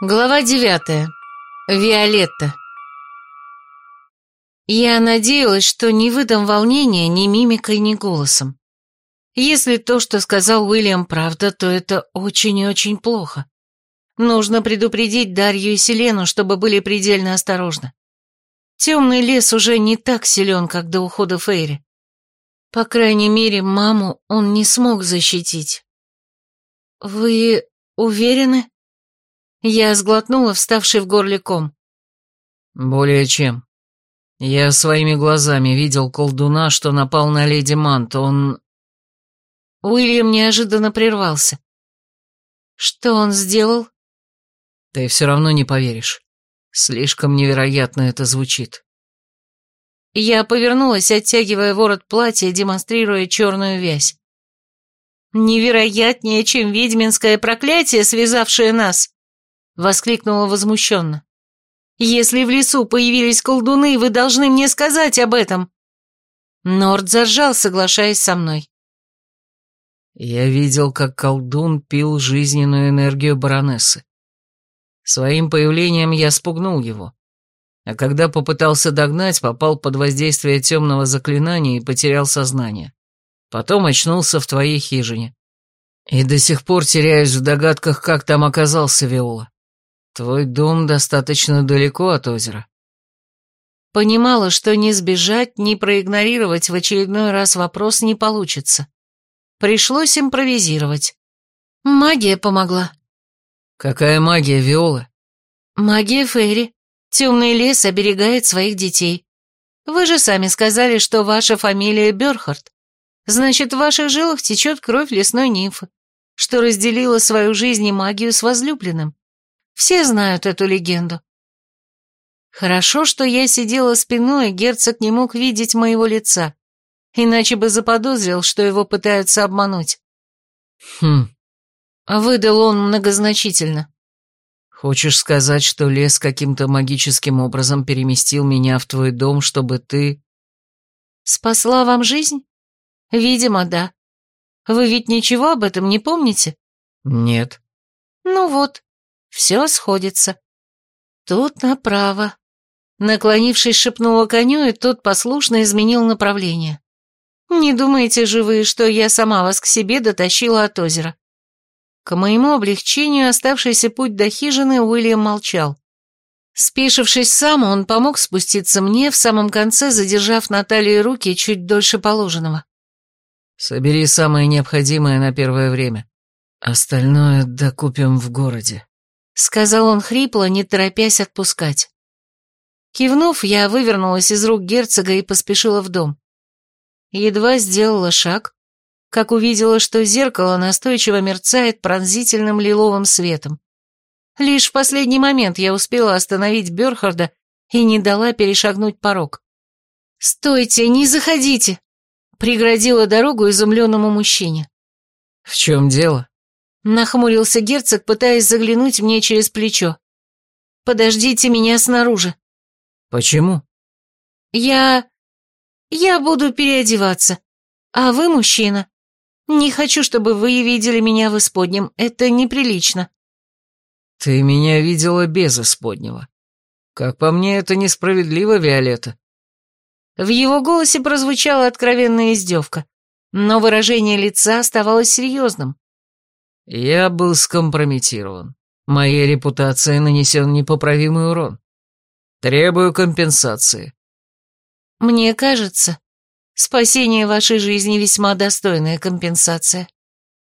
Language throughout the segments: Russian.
Глава девятая. Виолетта. Я надеялась, что не выдам волнения ни мимикой, ни голосом. Если то, что сказал Уильям, правда, то это очень и очень плохо. Нужно предупредить Дарью и Селену, чтобы были предельно осторожны. Темный лес уже не так силен, как до ухода Фейри. По крайней мере, маму он не смог защитить. «Вы уверены?» Я сглотнула вставший в горле ком. «Более чем. Я своими глазами видел колдуна, что напал на леди Мант. Он...» Уильям неожиданно прервался. «Что он сделал?» «Ты все равно не поверишь. Слишком невероятно это звучит». Я повернулась, оттягивая ворот платья, демонстрируя черную вязь. «Невероятнее, чем ведьминское проклятие, связавшее нас!» — воскликнула возмущенно. «Если в лесу появились колдуны, вы должны мне сказать об этом!» Норд заржал, соглашаясь со мной. Я видел, как колдун пил жизненную энергию баронессы. Своим появлением я спугнул его. А когда попытался догнать, попал под воздействие темного заклинания и потерял сознание. Потом очнулся в твоей хижине. И до сих пор теряюсь в догадках, как там оказался Виола. Твой дом достаточно далеко от озера. Понимала, что ни сбежать, ни проигнорировать в очередной раз вопрос не получится. Пришлось импровизировать. Магия помогла. Какая магия, Виола? Магия Фейри. Темный лес оберегает своих детей. Вы же сами сказали, что ваша фамилия Бёрхард. Значит, в ваших жилах течет кровь лесной нимфы, что разделила свою жизнь и магию с возлюбленным. Все знают эту легенду. Хорошо, что я сидела спиной, и герцог не мог видеть моего лица иначе бы заподозрил, что его пытаются обмануть. Хм. Выдал он многозначительно. Хочешь сказать, что лес каким-то магическим образом переместил меня в твой дом, чтобы ты... Спасла вам жизнь? Видимо, да. Вы ведь ничего об этом не помните? Нет. Ну вот, все сходится. Тут направо. Наклонившись, шепнула коню, и тот послушно изменил направление. Не думаете же вы, что я сама вас к себе дотащила от озера? К моему облегчению оставшийся путь до хижины Уильям молчал. Спешившись сам, он помог спуститься мне, в самом конце задержав на талии руки чуть дольше положенного. «Собери самое необходимое на первое время. Остальное докупим в городе», — сказал он хрипло, не торопясь отпускать. Кивнув, я вывернулась из рук герцога и поспешила в дом. Едва сделала шаг, как увидела, что зеркало настойчиво мерцает пронзительным лиловым светом. Лишь в последний момент я успела остановить Бёрхарда и не дала перешагнуть порог. «Стойте, не заходите!» — преградила дорогу изумленному мужчине. «В чем дело?» — нахмурился герцог, пытаясь заглянуть мне через плечо. «Подождите меня снаружи». «Почему?» «Я... Я буду переодеваться. А вы мужчина. Не хочу, чтобы вы видели меня в исподнем. Это неприлично. Ты меня видела без исподнего. Как по мне, это несправедливо, Виолетта. В его голосе прозвучала откровенная издевка, но выражение лица оставалось серьезным. Я был скомпрометирован. Моей репутации нанесен непоправимый урон. Требую компенсации. Мне кажется, спасение вашей жизни весьма достойная компенсация.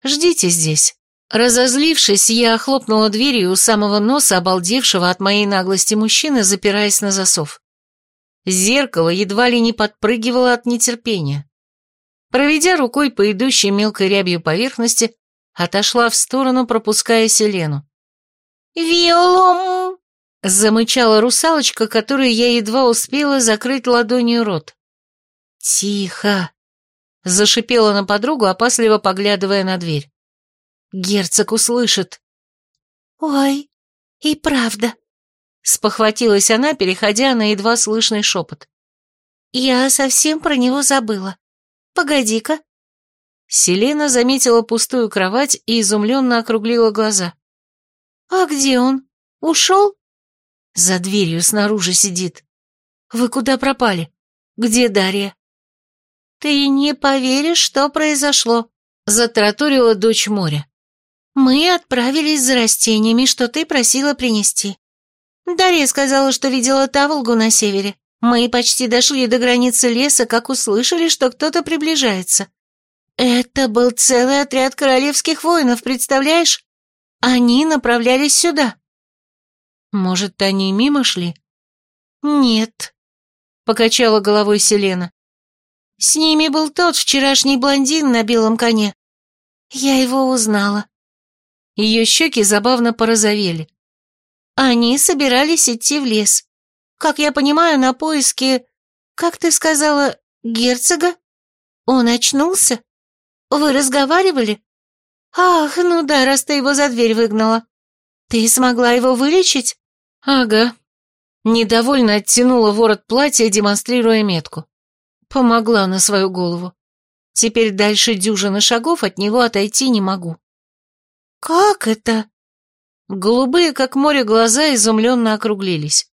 Ждите здесь. Разозлившись, я охлопнула дверью у самого носа обалдевшего от моей наглости мужчины, запираясь на засов. Зеркало едва ли не подпрыгивало от нетерпения. Проведя рукой по идущей мелкой рябью поверхности, отошла в сторону, пропуская Селену. «Виолом!» Замычала русалочка, которой я едва успела закрыть ладонью рот. «Тихо!» Зашипела на подругу, опасливо поглядывая на дверь. «Герцог услышит!» «Ой, и правда!» Спохватилась она, переходя на едва слышный шепот. «Я совсем про него забыла. Погоди-ка!» Селена заметила пустую кровать и изумленно округлила глаза. «А где он?» Ушел? За дверью снаружи сидит. Вы куда пропали? Где Дарья? Ты не поверишь, что произошло, затраторила дочь моря. Мы отправились за растениями, что ты просила принести. Дарья сказала, что видела Таволгу на севере. Мы почти дошли до границы леса, как услышали, что кто-то приближается. Это был целый отряд королевских воинов, представляешь? Они направлялись сюда. Может, они мимо шли? Нет, покачала головой Селена. С ними был тот вчерашний блондин на белом коне. Я его узнала. Ее щеки забавно порозовели. Они собирались идти в лес. Как я понимаю, на поиски... Как ты сказала, герцога? Он очнулся? Вы разговаривали? Ах, ну да, раз ты его за дверь выгнала. Ты смогла его вылечить? Ага. Недовольно оттянула ворот платья, демонстрируя метку. Помогла на свою голову. Теперь дальше дюжины шагов от него отойти не могу. Как это? Голубые, как море, глаза изумленно округлились.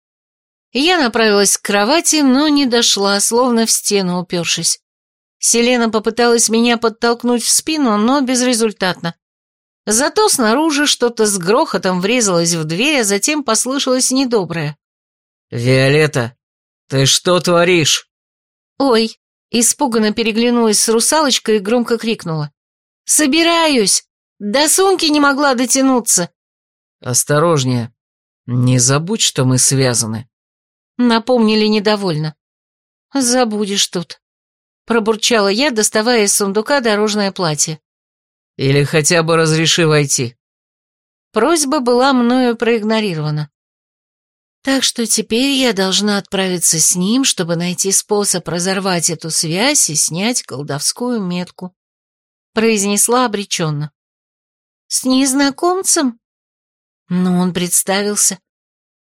Я направилась к кровати, но не дошла, словно в стену упершись. Селена попыталась меня подтолкнуть в спину, но безрезультатно. Зато снаружи что-то с грохотом врезалось в дверь, а затем послышалось недоброе. «Виолетта, ты что творишь?» «Ой!» — испуганно переглянулась с русалочкой и громко крикнула. «Собираюсь! До сумки не могла дотянуться!» «Осторожнее! Не забудь, что мы связаны!» Напомнили недовольно. «Забудешь тут», — пробурчала я, доставая из сундука дорожное платье. «Или хотя бы разреши войти». Просьба была мною проигнорирована. Так что теперь я должна отправиться с ним, чтобы найти способ разорвать эту связь и снять колдовскую метку. Произнесла обреченно. С незнакомцем? Но он представился.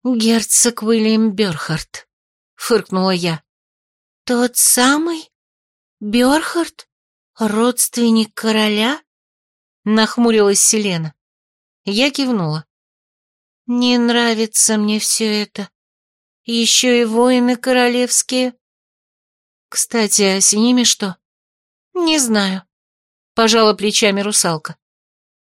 «Герцог Уильям Бёрхард», — фыркнула я. «Тот самый? Бёрхард? Родственник короля?» Нахмурилась Селена. Я кивнула. «Не нравится мне все это. Еще и воины королевские». «Кстати, а с ними что?» «Не знаю», — пожала плечами русалка.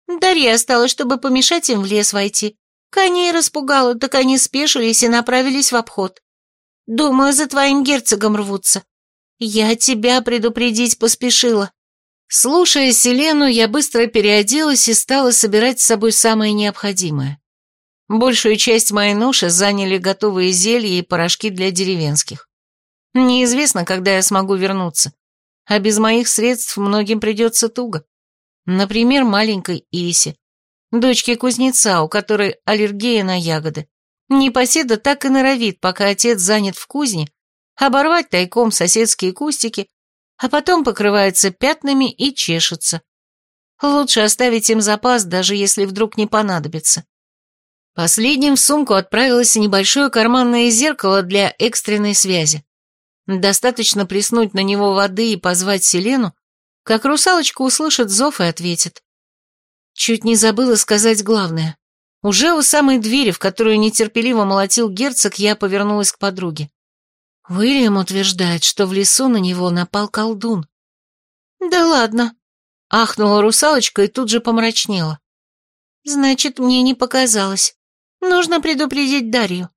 Дарья осталась, чтобы помешать им в лес войти. Коней распугала, так они спешились и направились в обход. Думаю, за твоим герцогом рвутся. Я тебя предупредить поспешила. Слушая Селену, я быстро переоделась и стала собирать с собой самое необходимое. Большую часть моей ноши заняли готовые зелья и порошки для деревенских. Неизвестно, когда я смогу вернуться, а без моих средств многим придется туго. Например, маленькой Исе, дочке кузнеца, у которой аллергия на ягоды. Непоседа так и норовит, пока отец занят в кузне, оборвать тайком соседские кустики, а потом покрывается пятнами и чешется. Лучше оставить им запас, даже если вдруг не понадобится. Последним в сумку отправилось небольшое карманное зеркало для экстренной связи. Достаточно плеснуть на него воды и позвать Селену, как русалочка услышит зов и ответит. Чуть не забыла сказать главное. Уже у самой двери, в которую нетерпеливо молотил герцог, я повернулась к подруге. Уильям утверждает, что в лесу на него напал колдун. «Да ладно», — ахнула русалочка и тут же помрачнела. «Значит, мне не показалось. Нужно предупредить Дарью.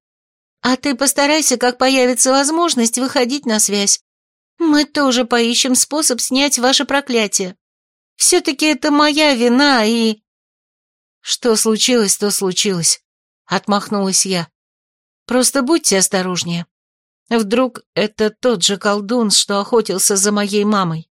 А ты постарайся, как появится возможность, выходить на связь. Мы тоже поищем способ снять ваше проклятие. Все-таки это моя вина и...» «Что случилось, то случилось», — отмахнулась я. «Просто будьте осторожнее. Вдруг это тот же колдун, что охотился за моей мамой?»